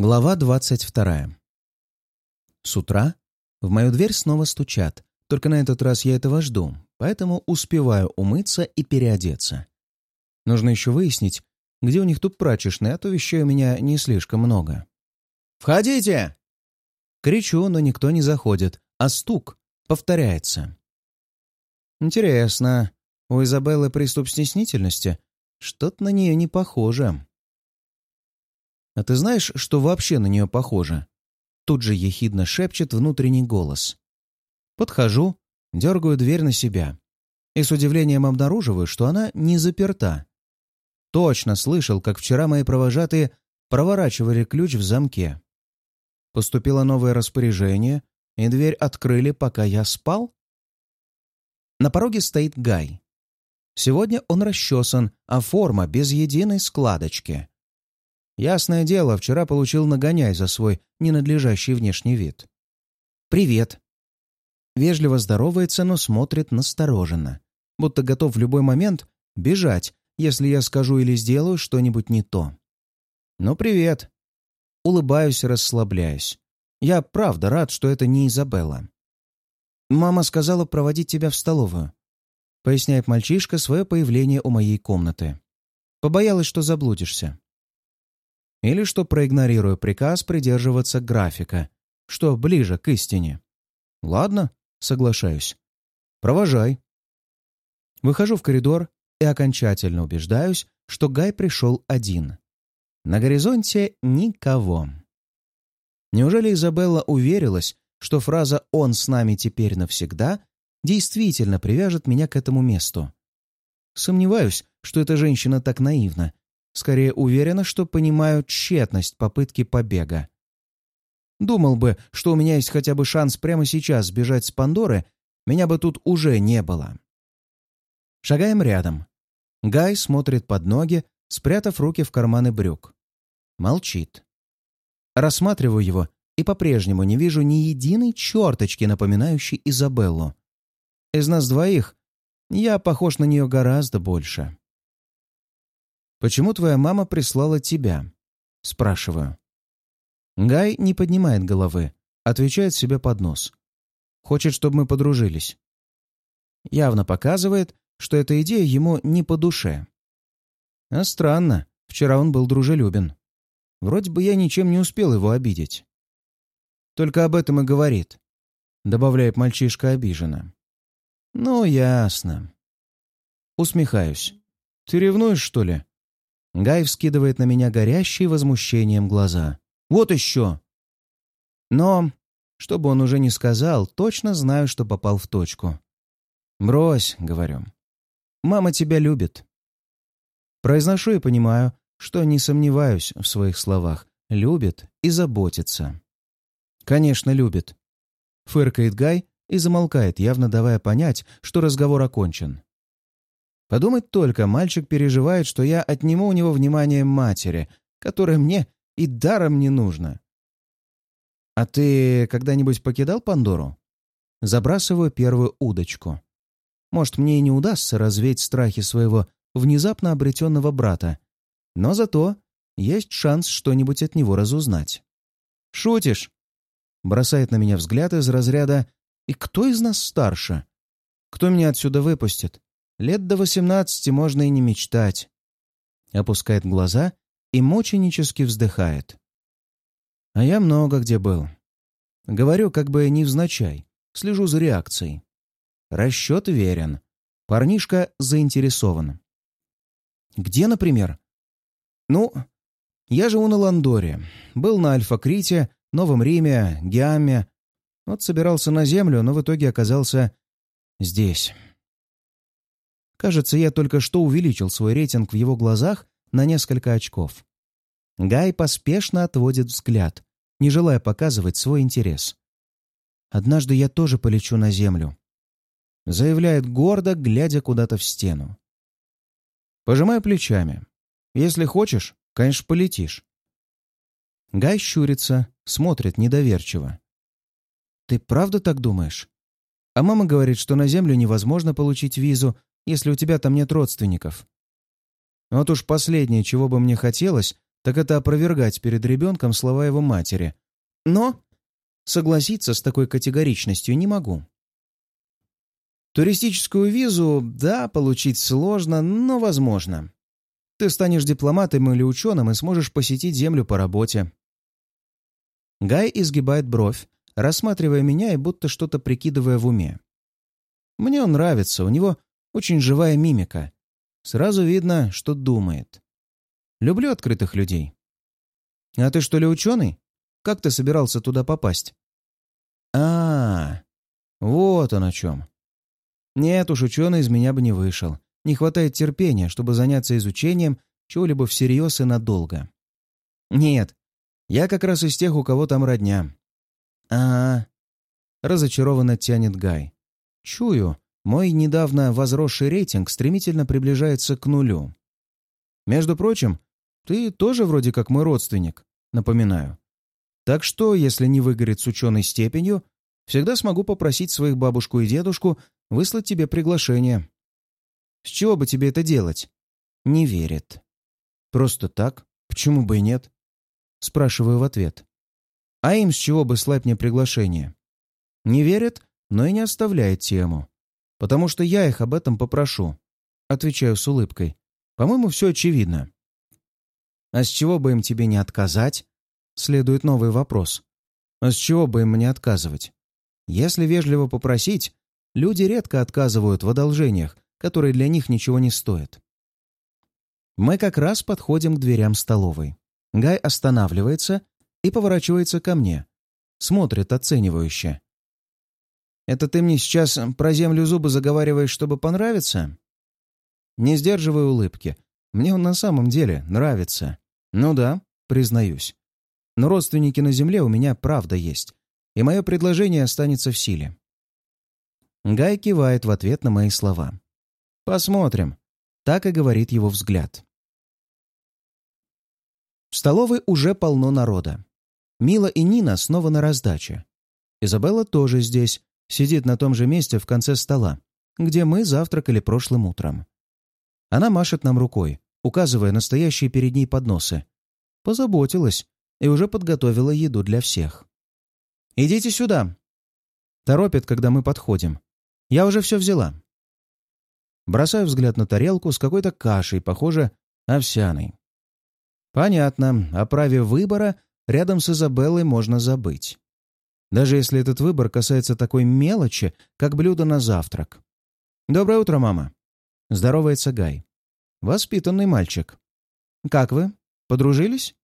Глава двадцать вторая. С утра в мою дверь снова стучат, только на этот раз я этого жду, поэтому успеваю умыться и переодеться. Нужно еще выяснить, где у них тут прачечная, а то вещей у меня не слишком много. «Входите!» Кричу, но никто не заходит, а стук повторяется. Интересно, у Изабеллы приступ стеснительности? Что-то на нее не похоже. «А ты знаешь, что вообще на нее похоже?» Тут же ехидно шепчет внутренний голос. Подхожу, дергаю дверь на себя и с удивлением обнаруживаю, что она не заперта. Точно слышал, как вчера мои провожатые проворачивали ключ в замке. Поступило новое распоряжение, и дверь открыли, пока я спал? На пороге стоит Гай. Сегодня он расчесан, а форма без единой складочки. Ясное дело, вчера получил нагоняй за свой ненадлежащий внешний вид. «Привет». Вежливо здоровается, но смотрит настороженно, будто готов в любой момент бежать, если я скажу или сделаю что-нибудь не то. «Ну, привет». Улыбаюсь расслабляюсь. Я правда рад, что это не Изабелла. «Мама сказала проводить тебя в столовую», — поясняет мальчишка свое появление у моей комнаты. «Побоялась, что заблудишься» или что проигнорирую приказ придерживаться графика, что ближе к истине. Ладно, соглашаюсь. Провожай. Выхожу в коридор и окончательно убеждаюсь, что Гай пришел один. На горизонте никого. Неужели Изабелла уверилась, что фраза «он с нами теперь навсегда» действительно привяжет меня к этому месту? Сомневаюсь, что эта женщина так наивна Скорее уверена, что понимаю тщетность попытки побега. Думал бы, что у меня есть хотя бы шанс прямо сейчас сбежать с Пандоры, меня бы тут уже не было. Шагаем рядом. Гай смотрит под ноги, спрятав руки в карманы брюк. Молчит. Рассматриваю его и по-прежнему не вижу ни единой черточки, напоминающей Изабеллу. Из нас двоих я похож на нее гораздо больше. «Почему твоя мама прислала тебя?» — спрашиваю. Гай не поднимает головы, отвечает себе под нос. Хочет, чтобы мы подружились. Явно показывает, что эта идея ему не по душе. А странно, вчера он был дружелюбен. Вроде бы я ничем не успел его обидеть. Только об этом и говорит, добавляет мальчишка обиженно. Ну, ясно. Усмехаюсь. Ты ревнуешь, что ли? Гай вскидывает на меня горящие возмущением глаза. «Вот еще!» Но, что бы он уже ни сказал, точно знаю, что попал в точку. «Брось», — говорю. «Мама тебя любит». Произношу и понимаю, что не сомневаюсь в своих словах. Любит и заботится. «Конечно, любит», — фыркает Гай и замолкает, явно давая понять, что разговор окончен. Подумать только, мальчик переживает, что я отниму у него внимание матери, которое мне и даром не нужно. «А ты когда-нибудь покидал Пандору?» Забрасываю первую удочку. Может, мне и не удастся развеять страхи своего внезапно обретенного брата, но зато есть шанс что-нибудь от него разузнать. «Шутишь?» Бросает на меня взгляд из разряда «И кто из нас старше? Кто меня отсюда выпустит? Лет до восемнадцати можно и не мечтать. Опускает глаза и мученически вздыхает. А я много где был. Говорю, как бы невзначай. Слежу за реакцией. Расчет верен. Парнишка заинтересован. Где, например? Ну, я живу на Ландоре. Был на Альфа-Крите, Новом Риме, Гиаме. Вот собирался на Землю, но в итоге оказался здесь. Кажется, я только что увеличил свой рейтинг в его глазах на несколько очков. Гай поспешно отводит взгляд, не желая показывать свой интерес. «Однажды я тоже полечу на землю», — заявляет гордо, глядя куда-то в стену. Пожимаю плечами. «Если хочешь, конечно, полетишь». Гай щурится, смотрит недоверчиво. «Ты правда так думаешь? А мама говорит, что на Землю невозможно получить визу, если у тебя там нет родственников. Вот уж последнее, чего бы мне хотелось, так это опровергать перед ребенком слова его матери. Но согласиться с такой категоричностью не могу. Туристическую визу, да, получить сложно, но возможно. Ты станешь дипломатом или ученым и сможешь посетить Землю по работе. Гай изгибает бровь, рассматривая меня и будто что-то прикидывая в уме. Мне он нравится, у него очень живая мимика. Сразу видно, что думает. Люблю открытых людей. А ты что ли ученый? Как ты собирался туда попасть? А, -а, -а вот он о чем. Нет уж, ученый из меня бы не вышел. Не хватает терпения, чтобы заняться изучением чего-либо всерьез и надолго. Нет, я как раз из тех, у кого там родня. А, -а, -а. разочарованно тянет Гай. Чую, мой недавно возросший рейтинг стремительно приближается к нулю. Между прочим, ты тоже вроде как мой родственник, напоминаю. Так что, если не выгорит с ученой степенью, всегда смогу попросить своих бабушку и дедушку выслать тебе приглашение. С чего бы тебе это делать? Не верит. Просто так? Почему бы и нет? Спрашиваю в ответ. А им с чего бы слать мне приглашение? Не верит, но и не оставляет тему. Потому что я их об этом попрошу. Отвечаю с улыбкой. По-моему, все очевидно. А с чего бы им тебе не отказать? Следует новый вопрос. А с чего бы им мне отказывать? Если вежливо попросить, люди редко отказывают в одолжениях, которые для них ничего не стоят. Мы как раз подходим к дверям столовой. Гай останавливается и поворачивается ко мне. Смотрит оценивающе. «Это ты мне сейчас про землю зубы заговариваешь, чтобы понравиться?» Не сдерживаю улыбки. Мне он на самом деле нравится. Ну да, признаюсь. Но родственники на земле у меня правда есть, и мое предложение останется в силе. Гай кивает в ответ на мои слова. «Посмотрим», — так и говорит его взгляд. В столовой уже полно народа. Мила и Нина снова на раздаче. Изабелла тоже здесь, сидит на том же месте в конце стола, где мы завтракали прошлым утром. Она машет нам рукой, указывая настоящие перед ней подносы. Позаботилась и уже подготовила еду для всех. «Идите сюда!» Торопит, когда мы подходим. «Я уже все взяла». Бросаю взгляд на тарелку с какой-то кашей, похоже, овсяной. Понятно, о праве выбора рядом с Изабеллой можно забыть. Даже если этот выбор касается такой мелочи, как блюдо на завтрак. «Доброе утро, мама!» Здоровается Гай. Воспитанный мальчик. «Как вы? Подружились?»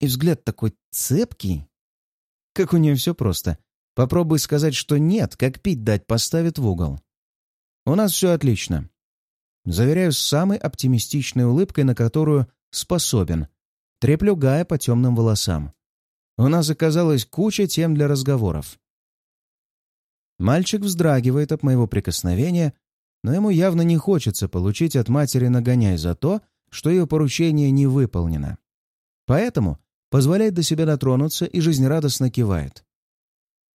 И взгляд такой цепкий. Как у нее все просто. Попробуй сказать, что нет, как пить дать поставит в угол. У нас все отлично. Заверяю с самой оптимистичной улыбкой, на которую способен. Треплю Гая по темным волосам. У нас оказалась куча тем для разговоров. Мальчик вздрагивает от моего прикосновения, но ему явно не хочется получить от матери нагоняй за то, что ее поручение не выполнено. Поэтому позволяет до себя дотронуться и жизнерадостно кивает.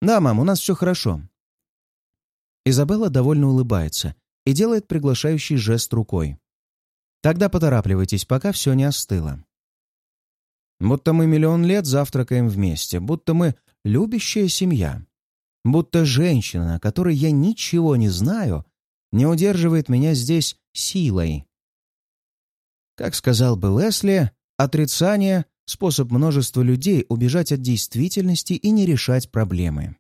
«Да, мам, у нас все хорошо». Изабелла довольно улыбается и делает приглашающий жест рукой. «Тогда поторапливайтесь, пока все не остыло». Будто мы миллион лет завтракаем вместе, будто мы любящая семья. Будто женщина, о которой я ничего не знаю, не удерживает меня здесь силой. Как сказал бы Лесли, отрицание — способ множества людей убежать от действительности и не решать проблемы.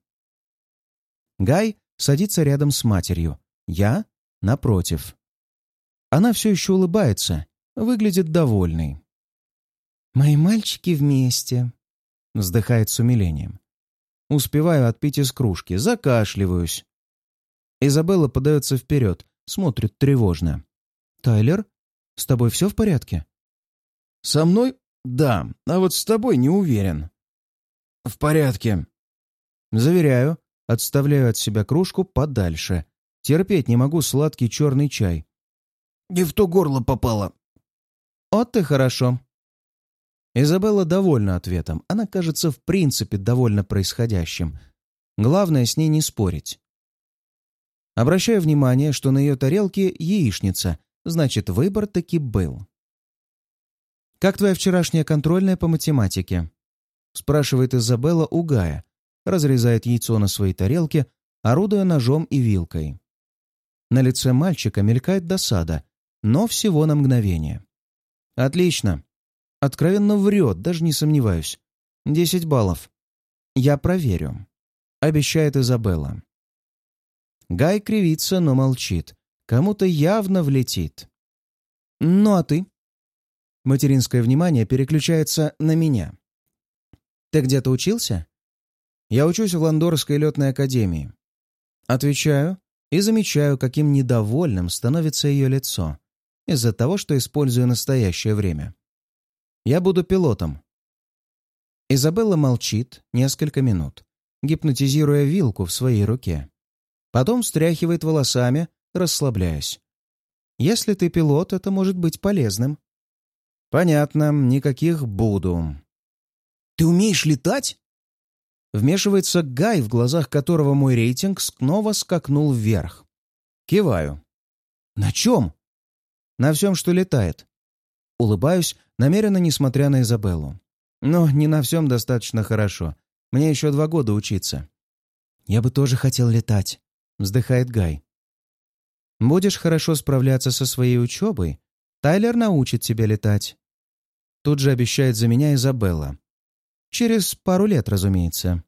Гай садится рядом с матерью, я — напротив. Она все еще улыбается, выглядит довольной. «Мои мальчики вместе», — вздыхает с умилением. Успеваю отпить из кружки, закашливаюсь. Изабелла подается вперед, смотрит тревожно. «Тайлер, с тобой все в порядке?» «Со мной? Да, а вот с тобой не уверен». «В порядке». Заверяю, отставляю от себя кружку подальше. Терпеть не могу сладкий черный чай. «Не в то горло попало». «Вот ты хорошо», Изабелла довольна ответом. Она, кажется, в принципе довольна происходящим. Главное с ней не спорить. Обращаю внимание, что на ее тарелке яичница, значит, выбор таки был. «Как твоя вчерашняя контрольная по математике?» спрашивает Изабелла у Гая, разрезает яйцо на своей тарелке, орудуя ножом и вилкой. На лице мальчика мелькает досада, но всего на мгновение. «Отлично. Откровенно врет, даже не сомневаюсь. Десять баллов. Я проверю», — обещает Изабелла. Гай кривится, но молчит. Кому-то явно влетит. «Ну а ты?» Материнское внимание переключается на меня. «Ты где-то учился?» «Я учусь в Ландорской летной академии». Отвечаю и замечаю, каким недовольным становится ее лицо из-за того, что использую настоящее время. «Я буду пилотом». Изабелла молчит несколько минут, гипнотизируя вилку в своей руке. Потом встряхивает волосами, расслабляясь. «Если ты пилот, это может быть полезным». «Понятно, никаких «буду». Ты умеешь летать?» Вмешивается Гай, в глазах которого мой рейтинг снова скакнул вверх. Киваю. «На чем?» «На всем, что летает». Улыбаюсь, намеренно несмотря на Изабеллу. Но не на всем достаточно хорошо. Мне еще два года учиться. «Я бы тоже хотел летать», — вздыхает Гай. «Будешь хорошо справляться со своей учебой, Тайлер научит тебя летать». Тут же обещает за меня Изабелла. Через пару лет, разумеется.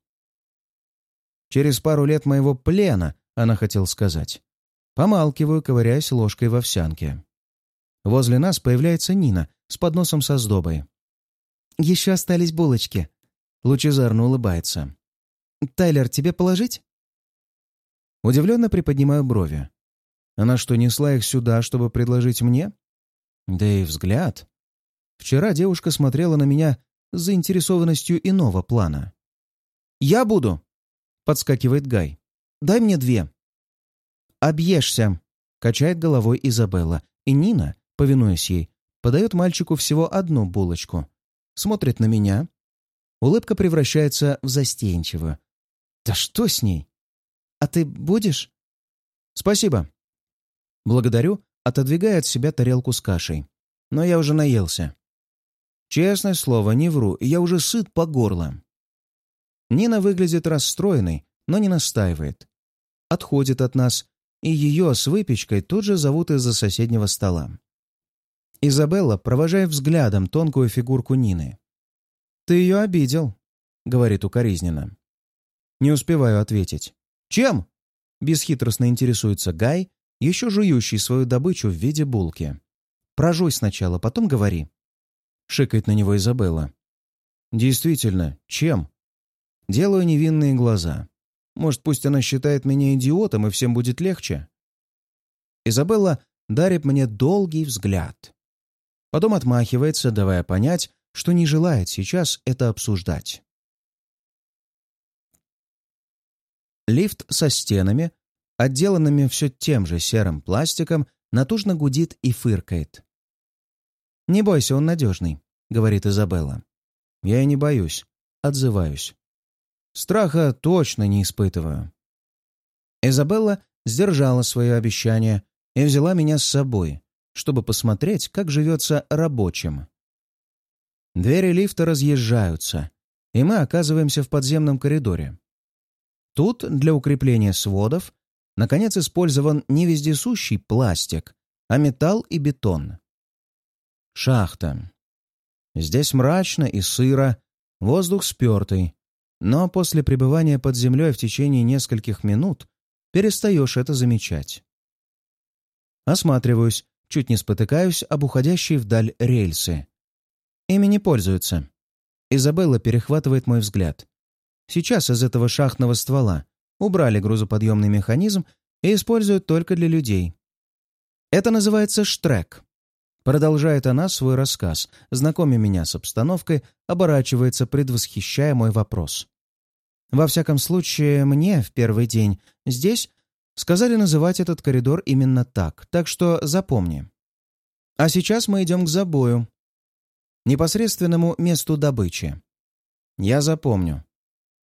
Через пару лет моего плена, она хотела сказать. Помалкиваю, ковыряясь ложкой в овсянке. Возле нас появляется Нина с подносом со сдобой. «Еще остались булочки», — лучезарно улыбается. «Тайлер, тебе положить?» Удивленно приподнимаю брови. Она что, несла их сюда, чтобы предложить мне? Да и взгляд. Вчера девушка смотрела на меня с заинтересованностью иного плана. «Я буду!» — подскакивает Гай. «Дай мне две». «Объешься!» — качает головой Изабелла, и Нина, повинуясь ей, подает мальчику всего одну булочку. Смотрит на меня. Улыбка превращается в застенчивую. «Да что с ней?» «А ты будешь?» «Спасибо». Благодарю, отодвигая от себя тарелку с кашей. Но я уже наелся. Честное слово, не вру, я уже сыт по горло. Нина выглядит расстроенной, но не настаивает. Отходит от нас, и ее с выпечкой тут же зовут из-за соседнего стола. Изабелла провожает взглядом тонкую фигурку Нины. «Ты ее обидел», — говорит укоризненно. Не успеваю ответить. «Чем?» — бесхитростно интересуется Гай, еще жующий свою добычу в виде булки. «Прожуй сначала, потом говори». — шикает на него Изабелла. «Действительно, чем?» Делаю невинные глаза. Может, пусть она считает меня идиотом, и всем будет легче? Изабелла дарит мне долгий взгляд. Потом отмахивается, давая понять, что не желает сейчас это обсуждать. Лифт со стенами, отделанными все тем же серым пластиком, натужно гудит и фыркает. «Не бойся, он надежный», — говорит Изабелла. «Я и не боюсь», — отзываюсь. Страха точно не испытываю. Изабелла сдержала свое обещание и взяла меня с собой, чтобы посмотреть, как живется рабочим. Двери лифта разъезжаются, и мы оказываемся в подземном коридоре. Тут для укрепления сводов наконец использован не вездесущий пластик, а металл и бетон. Шахта. Здесь мрачно и сыро, воздух спертый, но после пребывания под землей в течение нескольких минут перестаешь это замечать. Осматриваюсь, чуть не спотыкаюсь об уходящие вдаль рельсы. Ими не пользуются. Изабелла перехватывает мой взгляд. Сейчас из этого шахтного ствола убрали грузоподъемный механизм и используют только для людей. Это называется штрек. Продолжает она свой рассказ, знакомя меня с обстановкой, оборачивается, предвосхищая мой вопрос. Во всяком случае, мне в первый день здесь сказали называть этот коридор именно так, так что запомни. А сейчас мы идем к забою. Непосредственному месту добычи. Я запомню.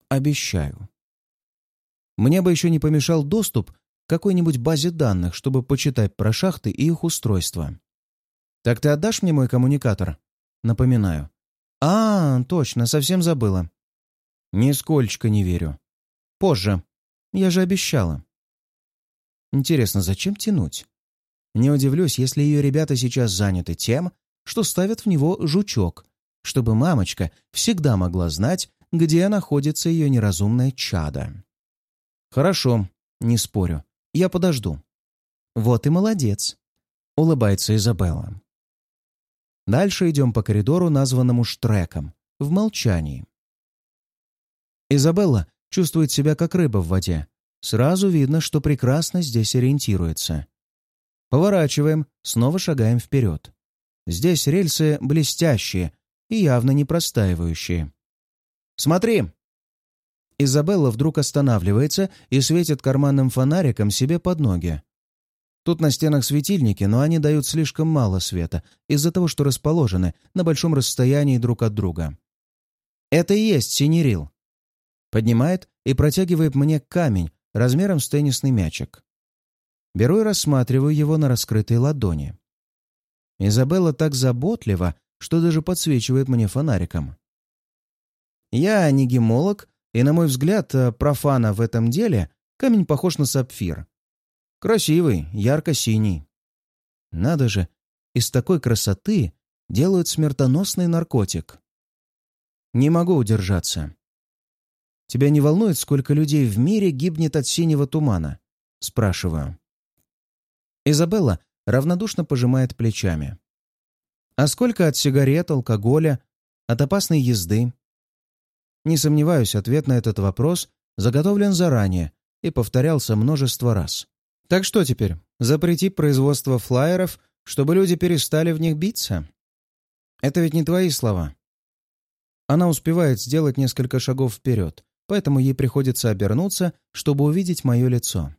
Обещаю. Мне бы еще не помешал доступ к какой-нибудь базе данных, чтобы почитать про шахты и их устройство. «Так ты отдашь мне мой коммуникатор?» напоминаю. «А, точно, совсем забыла». «Нисколько не верю». «Позже. Я же обещала». Интересно, зачем тянуть? Не удивлюсь, если ее ребята сейчас заняты тем, что ставят в него жучок, чтобы мамочка всегда могла знать, где находится ее неразумное чадо. «Хорошо, не спорю. Я подожду». «Вот и молодец», — улыбается Изабелла. Дальше идем по коридору, названному Штреком, в молчании. Изабелла чувствует себя как рыба в воде. Сразу видно, что прекрасно здесь ориентируется. Поворачиваем, снова шагаем вперед. Здесь рельсы блестящие и явно не простаивающие. «Смотри!» Изабелла вдруг останавливается и светит карманным фонариком себе под ноги. Тут на стенах светильники, но они дают слишком мало света из-за того, что расположены на большом расстоянии друг от друга. Это и есть синерил. Поднимает и протягивает мне камень размером с теннисный мячик. Беру и рассматриваю его на раскрытой ладони. Изабелла так заботлива, что даже подсвечивает мне фонариком. Я не гемолог, и, на мой взгляд, э, профана в этом деле, камень похож на сапфир. Красивый, ярко-синий. Надо же, из такой красоты делают смертоносный наркотик. Не могу удержаться. Тебя не волнует, сколько людей в мире гибнет от синего тумана? Спрашиваю. Изабелла равнодушно пожимает плечами. А сколько от сигарет, алкоголя, от опасной езды? Не сомневаюсь, ответ на этот вопрос заготовлен заранее и повторялся множество раз. Так что теперь, запретить производство флайеров, чтобы люди перестали в них биться? Это ведь не твои слова. Она успевает сделать несколько шагов вперед, поэтому ей приходится обернуться, чтобы увидеть мое лицо.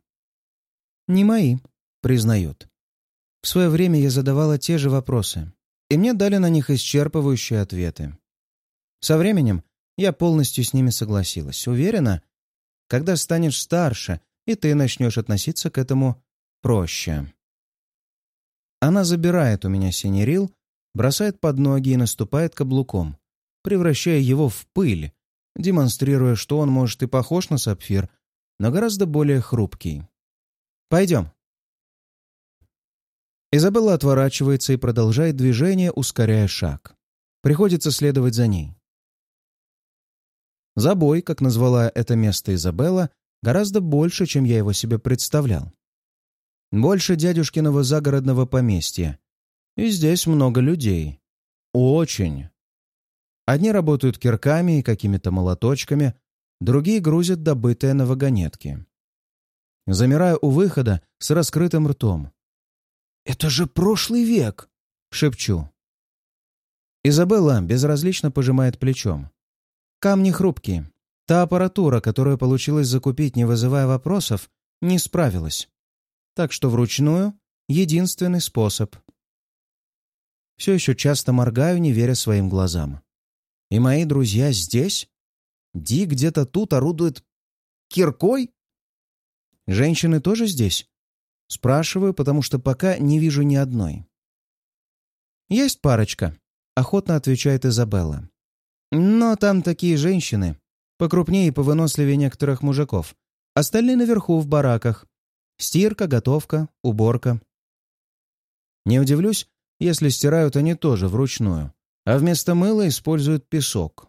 «Не мои», — признают. В свое время я задавала те же вопросы, и мне дали на них исчерпывающие ответы. Со временем я полностью с ними согласилась. Уверена, когда станешь старше, и ты начнешь относиться к этому проще. Она забирает у меня синерил, бросает под ноги и наступает каблуком, превращая его в пыль, демонстрируя, что он может и похож на сапфир, но гораздо более хрупкий. «Пойдем». Изабелла отворачивается и продолжает движение, ускоряя шаг. Приходится следовать за ней. Забой, как назвала это место Изабелла, гораздо больше, чем я его себе представлял. Больше дядюшкиного загородного поместья. И здесь много людей. Очень. Одни работают кирками и какими-то молоточками, другие грузят добытое на вагонетке. Замираю у выхода с раскрытым ртом. «Это же прошлый век!» — шепчу. Изабелла безразлично пожимает плечом. Камни хрупкие. Та аппаратура, которую получилось закупить, не вызывая вопросов, не справилась. Так что вручную — единственный способ. Все еще часто моргаю, не веря своим глазам. И мои друзья здесь? Ди где-то тут орудует киркой? Женщины тоже здесь? Спрашиваю, потому что пока не вижу ни одной. «Есть парочка», — охотно отвечает Изабелла. Но там такие женщины, покрупнее и повыносливее некоторых мужиков. Остальные наверху в бараках. Стирка, готовка, уборка. Не удивлюсь, если стирают они тоже вручную, а вместо мыла используют песок.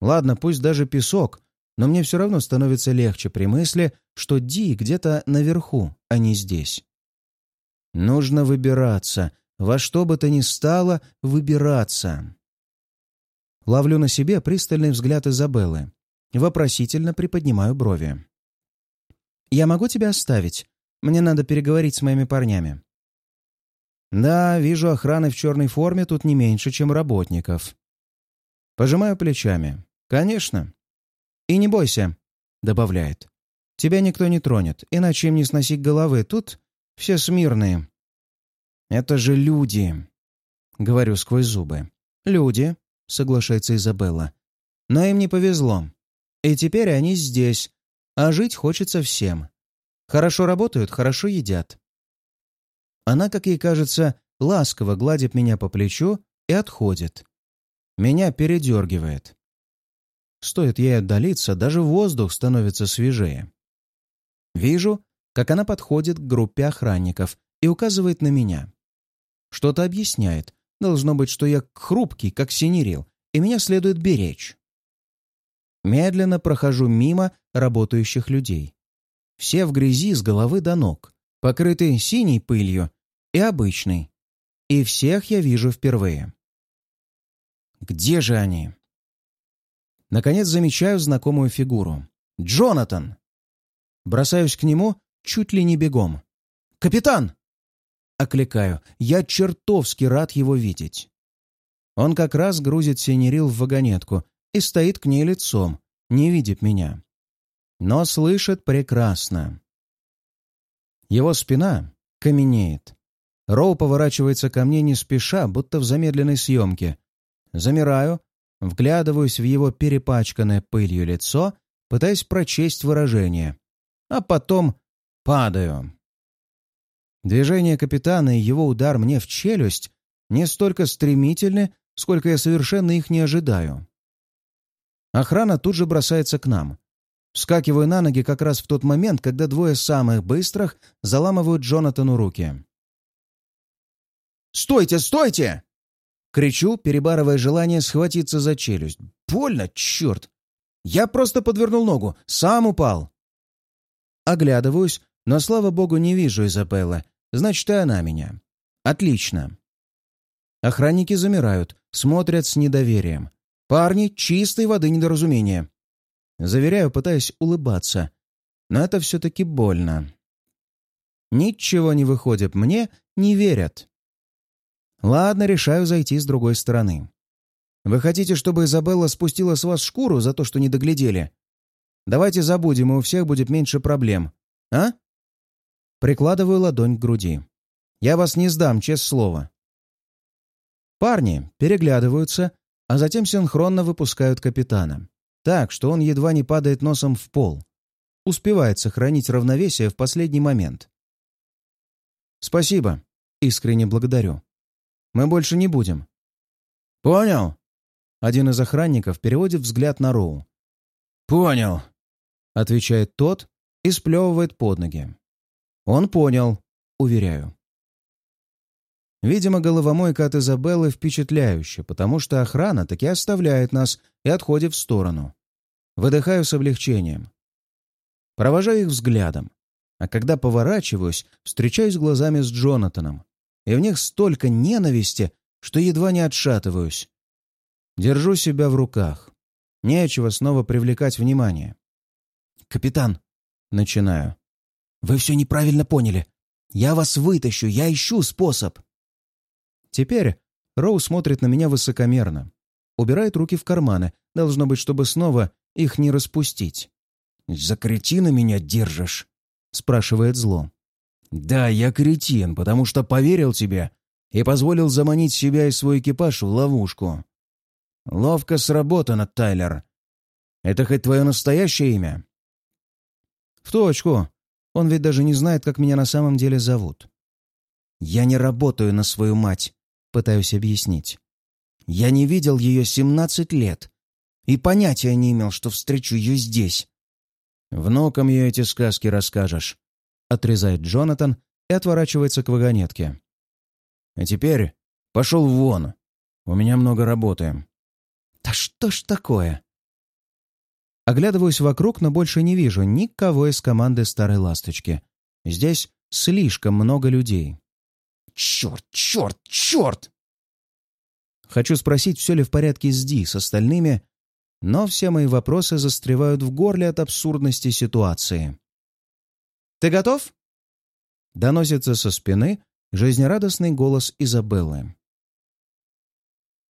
Ладно, пусть даже песок, но мне все равно становится легче при мысли, что Ди где-то наверху, а не здесь. Нужно выбираться, во что бы то ни стало выбираться. Ловлю на себе пристальный взгляд Изабеллы. Вопросительно приподнимаю брови. «Я могу тебя оставить? Мне надо переговорить с моими парнями». «Да, вижу, охраны в черной форме тут не меньше, чем работников». Пожимаю плечами. «Конечно». «И не бойся», — добавляет. «Тебя никто не тронет, иначе им не сносить головы. Тут все смирные». «Это же люди», — говорю сквозь зубы. «Люди, — соглашается Изабелла. «Но им не повезло. И теперь они здесь, а жить хочется всем. Хорошо работают, хорошо едят». Она, как ей кажется, ласково гладит меня по плечу и отходит. Меня передергивает. Стоит ей отдалиться, даже воздух становится свежее. Вижу, как она подходит к группе охранников и указывает на меня. Что-то объясняет. Должно быть, что я хрупкий, как синерил, и меня следует беречь. Медленно прохожу мимо работающих людей. Все в грязи с головы до ног, покрыты синей пылью и обычной. И всех я вижу впервые. Где же они? Наконец замечаю знакомую фигуру. Джонатан! Бросаюсь к нему чуть ли не бегом. «Капитан!» Окликаю. Я чертовски рад его видеть. Он как раз грузит синерил в вагонетку и стоит к ней лицом, не видит меня. Но слышит прекрасно. Его спина каменеет. Роу поворачивается ко мне не спеша, будто в замедленной съемке. Замираю, вглядываюсь в его перепачканное пылью лицо, пытаясь прочесть выражение. А потом падаю. Движение капитана и его удар мне в челюсть не столько стремительны, сколько я совершенно их не ожидаю. Охрана тут же бросается к нам. Вскакиваю на ноги как раз в тот момент, когда двое самых быстрых заламывают Джонатану руки. «Стойте, стойте!» Кричу, перебарывая желание схватиться за челюсть. «Больно, черт! Я просто подвернул ногу, сам упал!» Оглядываюсь, но, слава богу, не вижу Изабеллы. Значит, и она меня. Отлично. Охранники замирают, смотрят с недоверием. Парни, чистой воды недоразумение. Заверяю, пытаясь улыбаться. Но это все-таки больно. Ничего не выходит, мне не верят. Ладно, решаю зайти с другой стороны. Вы хотите, чтобы Изабелла спустила с вас шкуру за то, что не доглядели? Давайте забудем, и у всех будет меньше проблем. А? Прикладываю ладонь к груди. Я вас не сдам, честное слово. Парни переглядываются, а затем синхронно выпускают капитана. Так, что он едва не падает носом в пол. Успевает сохранить равновесие в последний момент. «Спасибо. Искренне благодарю. Мы больше не будем». «Понял?» Один из охранников переводит взгляд на Роу. «Понял», — отвечает тот и сплевывает под ноги. «Он понял, уверяю». Видимо, головомойка от Изабеллы впечатляющая, потому что охрана таки оставляет нас и отходит в сторону. Выдыхаю с облегчением. Провожаю их взглядом, а когда поворачиваюсь, встречаюсь глазами с Джонатаном, и в них столько ненависти, что едва не отшатываюсь. Держу себя в руках. Нечего снова привлекать внимание. «Капитан!» — начинаю. «Вы все неправильно поняли. Я вас вытащу, я ищу способ!» Теперь Роу смотрит на меня высокомерно. Убирает руки в карманы, должно быть, чтобы снова их не распустить. «За кретина меня держишь?» — спрашивает зло. «Да, я кретин, потому что поверил тебе и позволил заманить себя и свой экипаж в ловушку. Ловко сработано, Тайлер. Это хоть твое настоящее имя?» «В точку. Он ведь даже не знает, как меня на самом деле зовут». «Я не работаю на свою мать», — пытаюсь объяснить. «Я не видел ее семнадцать лет и понятия не имел, что встречу ее здесь». «Внукам ее эти сказки расскажешь», — отрезает Джонатан и отворачивается к вагонетке. «А теперь пошел вон. У меня много работы». «Да что ж такое?» Оглядываюсь вокруг, но больше не вижу никого из команды «Старой ласточки». Здесь слишком много людей. Черт, черт, черт! Хочу спросить, все ли в порядке с Ди, с остальными, но все мои вопросы застревают в горле от абсурдности ситуации. «Ты готов?» Доносится со спины жизнерадостный голос Изабеллы.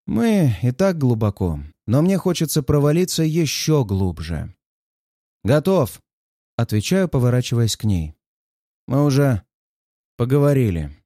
«Мы и так глубоко, но мне хочется провалиться еще глубже». «Готов», — отвечаю, поворачиваясь к ней. «Мы уже поговорили».